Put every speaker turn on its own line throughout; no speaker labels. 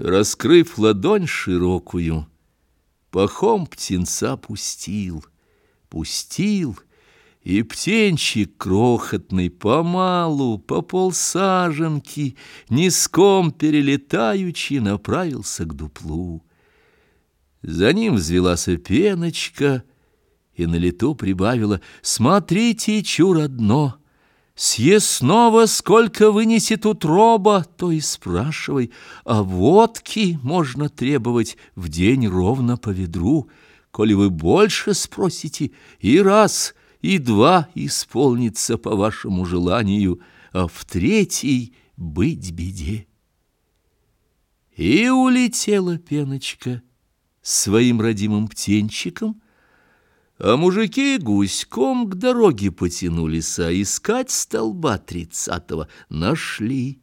Раскрыв ладонь широкую, Пахом птенца пустил, пустил, И птенчик крохотный помалу По полсаженки, низком перелетаючи, Направился к дуплу. За ним взвелась пеночка И на лету прибавила «Смотрите, чур одно!» Съестного сколько вынесет утроба, то и спрашивай, а водки можно требовать в день ровно по ведру, коли вы больше спросите, и раз, и два исполнится по вашему желанию, а в третий быть беде. И улетела пеночка своим родимым птенчиком, а мужики гуськом к дороге потянулись, а искать столба тридцатого нашли.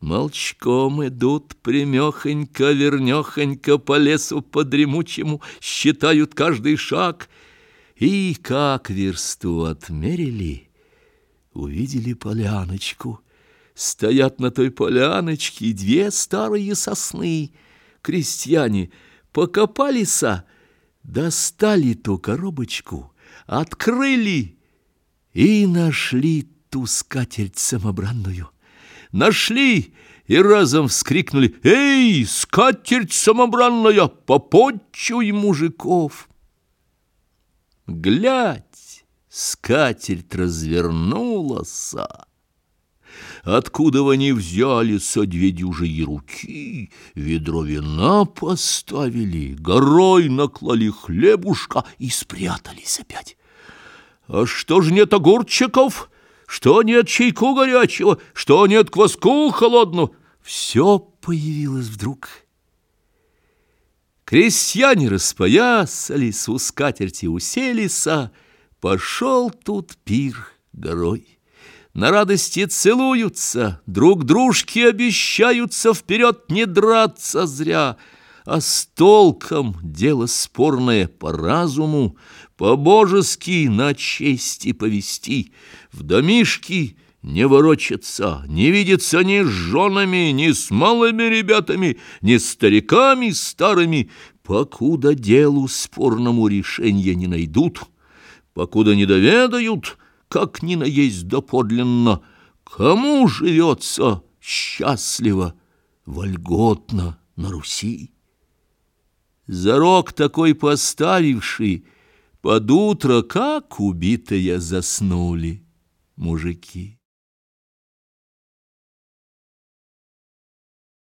Молчком идут примехонько, вернехонько по лесу подремучему, считают каждый шаг. И как версту отмерили, увидели поляночку. Стоят на той поляночке две старые сосны. Крестьяне покопались, а Достали ту коробочку, открыли и нашли ту скатерть самобранную. Нашли и разом вскрикнули «Эй, скатерть самобранная, попотчуй мужиков!» Глядь, скатерть развернулась, Откуда они взяли со две дюжие руки, ведро вина поставили, горой наклали хлебушка и спрятались опять. А что ж нет огурчиков? Что нет чайку горячего? Что нет кваску холодного? Все появилось вдруг. Крестьяне распоясались, у скатерти уселись, а пошел тут пир горой на радости целуются, друг дружке обещаются вперед не драться зря, а с толком дело спорное по разуму, по-божески на чести повести, в домишки не ворочаться, не видеться ни с женами, ни с малыми ребятами, ни с стариками старыми, покуда делу спорному решения не найдут, покуда не доведают, как ни наесть доподлинно, кому живется счастливо, вольготно на Руси. Зарок такой поставивший, под утро, как убитые заснули мужики.